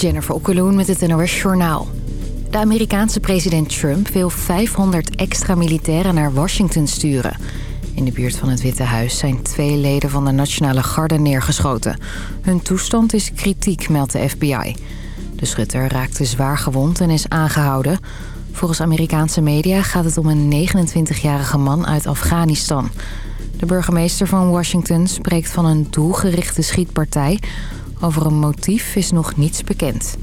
Jennifer Okkeloen met het NOS Journaal. De Amerikaanse president Trump wil 500 extra militairen naar Washington sturen. In de buurt van het Witte Huis zijn twee leden van de Nationale Garde neergeschoten. Hun toestand is kritiek, meldt de FBI. De schutter raakte zwaar gewond en is aangehouden. Volgens Amerikaanse media gaat het om een 29-jarige man uit Afghanistan. De burgemeester van Washington spreekt van een doelgerichte schietpartij... Over een motief is nog niets bekend.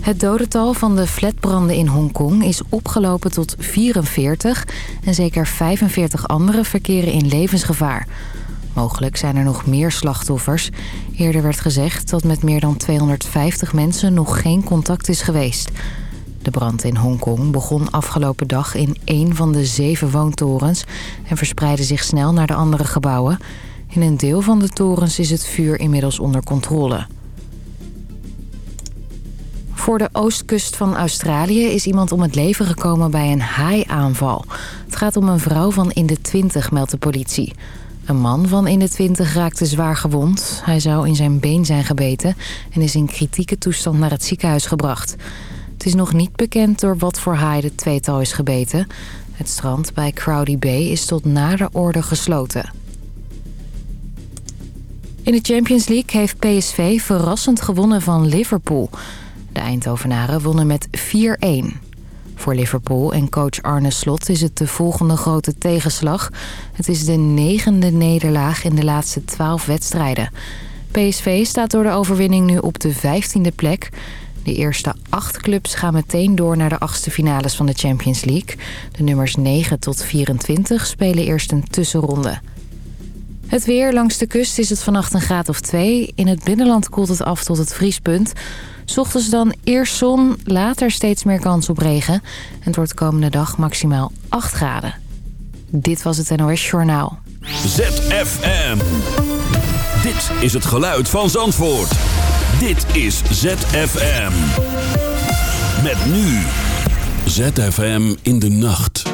Het dodental van de flatbranden in Hongkong is opgelopen tot 44... en zeker 45 anderen verkeren in levensgevaar. Mogelijk zijn er nog meer slachtoffers. Eerder werd gezegd dat met meer dan 250 mensen nog geen contact is geweest. De brand in Hongkong begon afgelopen dag in één van de zeven woontorens... en verspreidde zich snel naar de andere gebouwen... In een deel van de torens is het vuur inmiddels onder controle. Voor de oostkust van Australië is iemand om het leven gekomen bij een haaiaanval. Het gaat om een vrouw van in de 20, meldt de politie. Een man van in de 20 raakte zwaar gewond. Hij zou in zijn been zijn gebeten en is in kritieke toestand naar het ziekenhuis gebracht. Het is nog niet bekend door wat voor haai de tweetal is gebeten. Het strand bij Crowdy Bay is tot nader orde gesloten. In de Champions League heeft PSV verrassend gewonnen van Liverpool. De Eindhovenaren wonnen met 4-1. Voor Liverpool en coach Arne Slot is het de volgende grote tegenslag. Het is de negende nederlaag in de laatste twaalf wedstrijden. PSV staat door de overwinning nu op de vijftiende plek. De eerste acht clubs gaan meteen door naar de achtste finales van de Champions League. De nummers 9 tot 24 spelen eerst een tussenronde. Het weer langs de kust is het vannacht een graad of 2. In het binnenland koelt het af tot het vriespunt. Ochtends dan eerst zon, later steeds meer kans op regen. En het wordt komende dag maximaal 8 graden. Dit was het NOS Journaal. ZFM. Dit is het geluid van Zandvoort. Dit is ZFM. Met nu. ZFM in de nacht.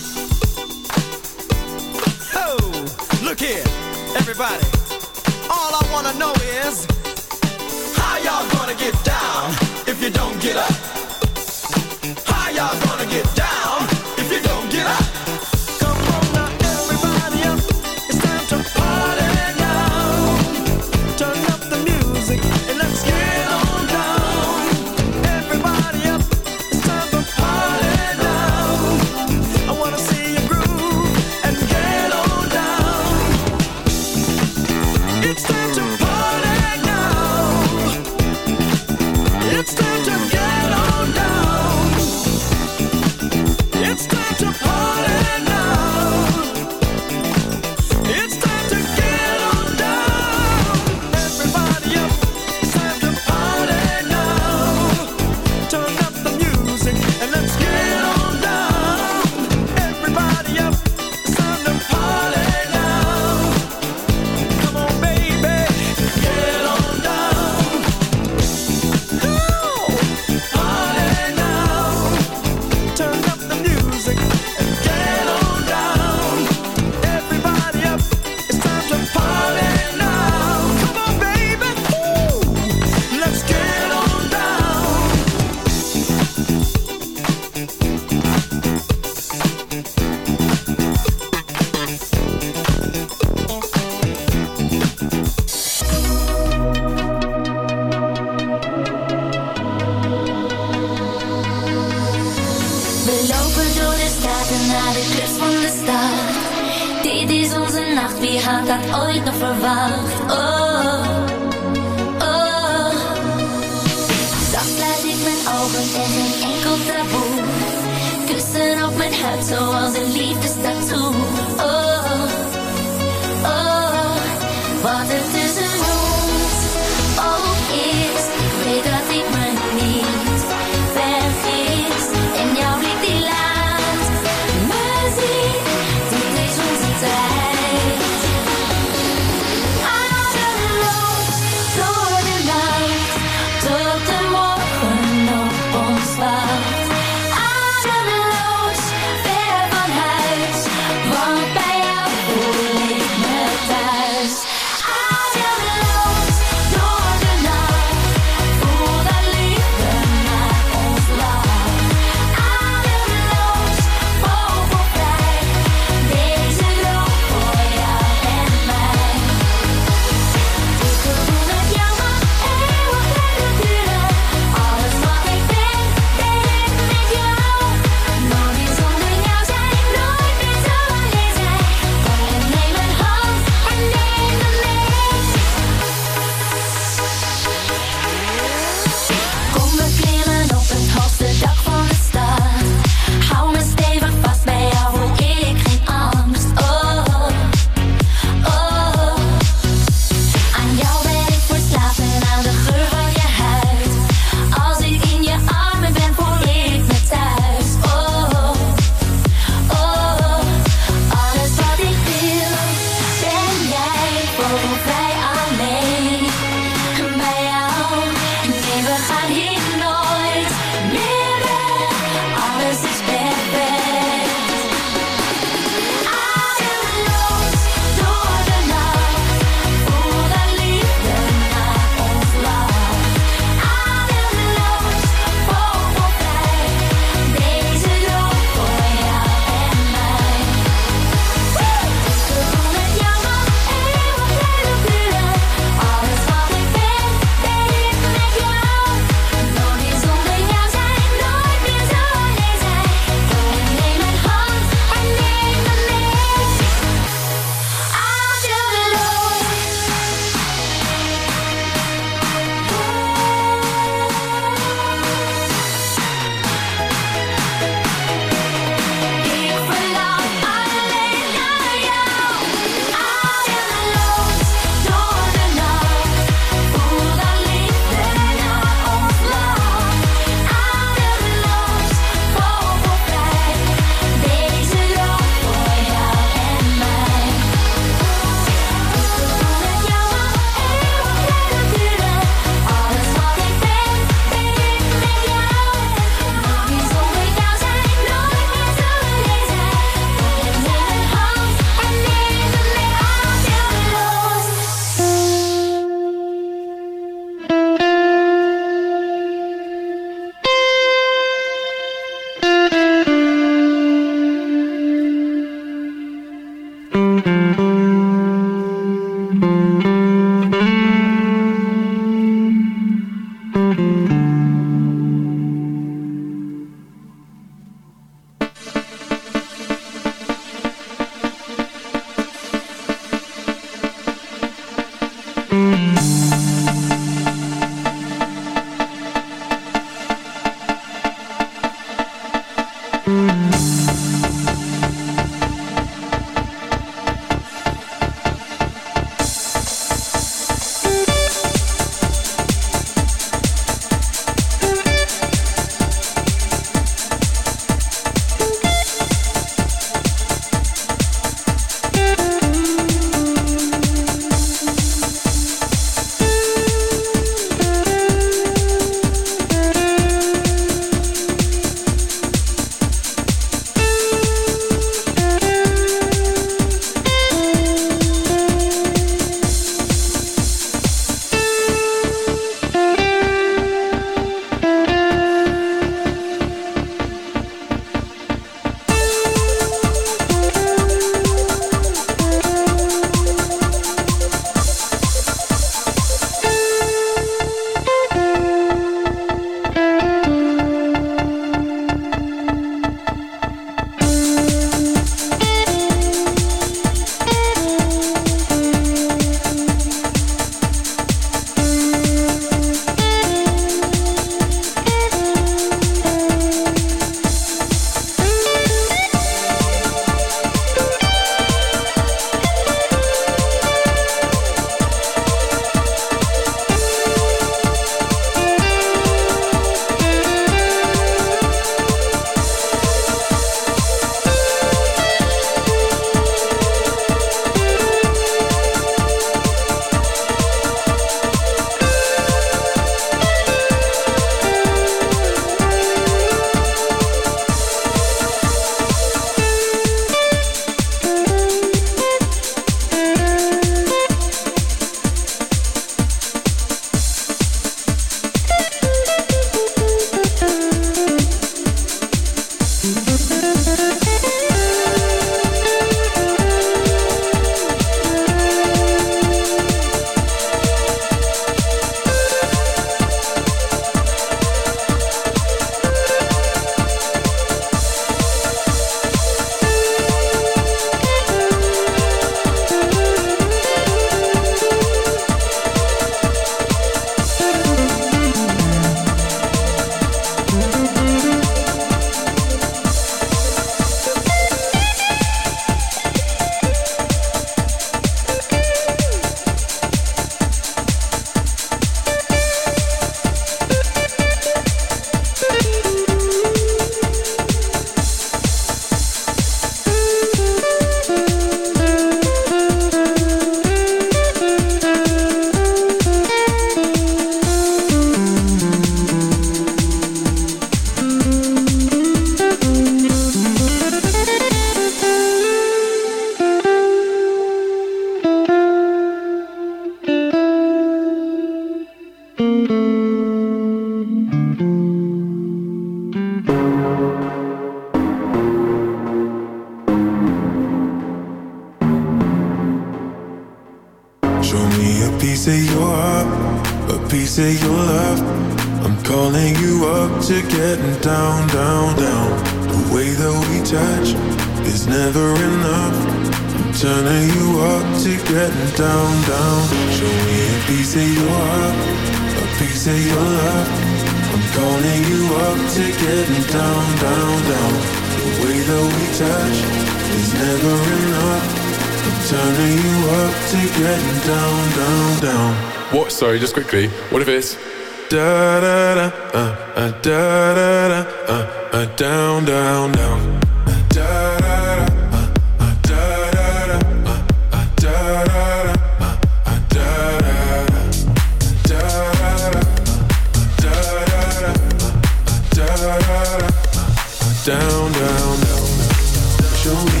down, down, down. Show me.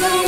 Hallelujah.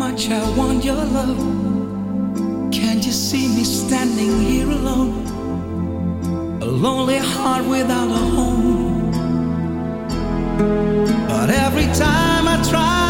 much I want your love. Can't you see me standing here alone? A lonely heart without a home. But every time I try.